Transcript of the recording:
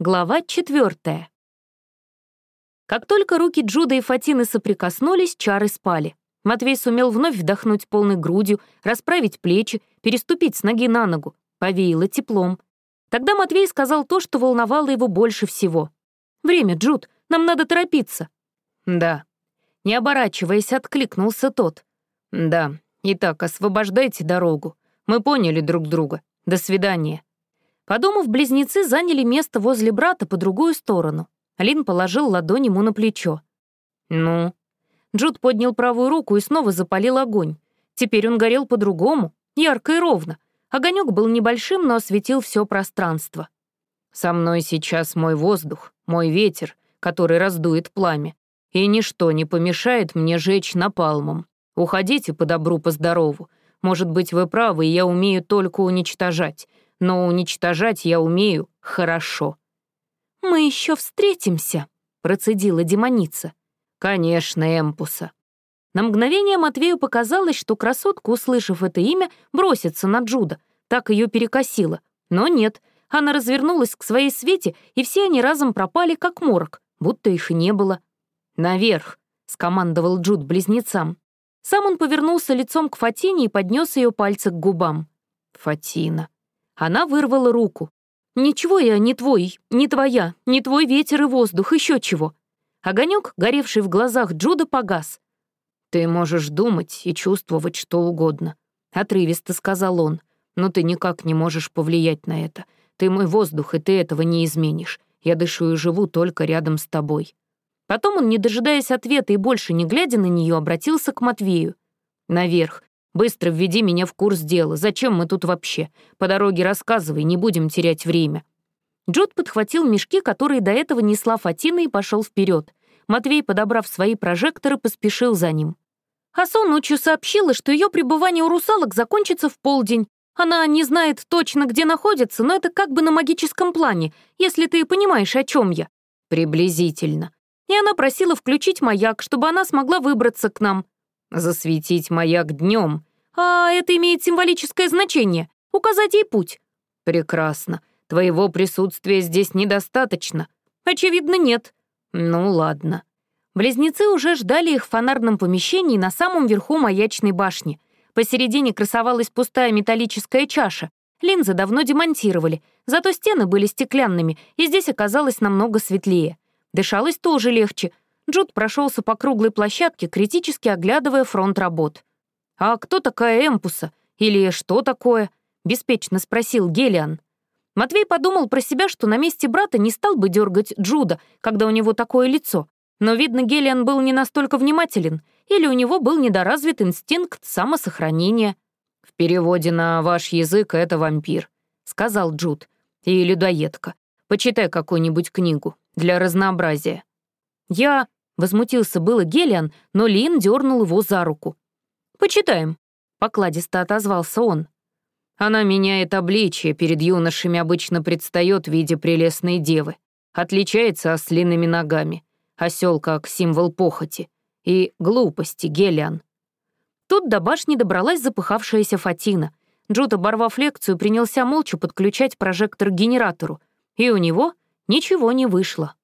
Глава четвертая. Как только руки Джуда и Фатины соприкоснулись, чары спали. Матвей сумел вновь вдохнуть полной грудью, расправить плечи, переступить с ноги на ногу. Повеяло теплом. Тогда Матвей сказал то, что волновало его больше всего. «Время, Джуд, нам надо торопиться». «Да». Не оборачиваясь, откликнулся тот. «Да. Итак, освобождайте дорогу. Мы поняли друг друга. До свидания». Подумав, близнецы заняли место возле брата по другую сторону. Лин положил ладонь ему на плечо. «Ну?» Джуд поднял правую руку и снова запалил огонь. Теперь он горел по-другому, ярко и ровно. Огонек был небольшим, но осветил все пространство. «Со мной сейчас мой воздух, мой ветер, который раздует пламя, и ничто не помешает мне жечь напалмом. Уходите по добру, по здорову. Может быть, вы правы, и я умею только уничтожать но уничтожать я умею хорошо». «Мы еще встретимся», — процедила демоница. «Конечно, Эмпуса». На мгновение Матвею показалось, что красотка, услышав это имя, бросится на Джуда. Так ее перекосило. Но нет, она развернулась к своей свете, и все они разом пропали, как морок, будто их и не было. «Наверх», — скомандовал Джуд близнецам. Сам он повернулся лицом к Фатине и поднес ее пальцы к губам. «Фатина», она вырвала руку. «Ничего я не твой, не твоя, не твой ветер и воздух, еще чего». Огонек, горевший в глазах Джуда, погас. «Ты можешь думать и чувствовать что угодно», — отрывисто сказал он. «Но ты никак не можешь повлиять на это. Ты мой воздух, и ты этого не изменишь. Я дышу и живу только рядом с тобой». Потом он, не дожидаясь ответа и больше не глядя на нее, обратился к Матвею. «Наверх. Быстро введи меня в курс дела. Зачем мы тут вообще? По дороге рассказывай, не будем терять время». Джуд подхватил мешки, которые до этого несла Фатина, и пошел вперед. Матвей, подобрав свои прожекторы, поспешил за ним. Асон ночью сообщила, что ее пребывание у русалок закончится в полдень. Она не знает точно, где находится, но это как бы на магическом плане, если ты понимаешь, о чем я. Приблизительно. И она просила включить маяк, чтобы она смогла выбраться к нам. Засветить маяк днем, «А это имеет символическое значение. Указать ей путь». «Прекрасно. Твоего присутствия здесь недостаточно». «Очевидно, нет». «Ну ладно». Близнецы уже ждали их в фонарном помещении на самом верху маячной башни. Посередине красовалась пустая металлическая чаша. Линзы давно демонтировали, зато стены были стеклянными, и здесь оказалось намного светлее. Дышалось тоже легче. Джуд прошелся по круглой площадке, критически оглядывая фронт работ. «А кто такая Эмпуса? Или что такое?» — беспечно спросил Гелиан. Матвей подумал про себя, что на месте брата не стал бы дергать Джуда, когда у него такое лицо. Но, видно, Гелиан был не настолько внимателен, или у него был недоразвит инстинкт самосохранения. «В переводе на ваш язык это вампир», — сказал Джуд. «И людоедка. Почитай какую-нибудь книгу. Для разнообразия». «Я...» — возмутился было Гелиан, но Лин дернул его за руку. «Почитаем», — покладисто отозвался он. Она меняет обличие, перед юношами обычно предстает в виде прелестной девы. Отличается ослиными ногами. Осел как символ похоти. И глупости, Гелиан. Тут до башни добралась запыхавшаяся Фатина. Джуд, оборвав лекцию, принялся молча подключать прожектор к генератору. И у него ничего не вышло.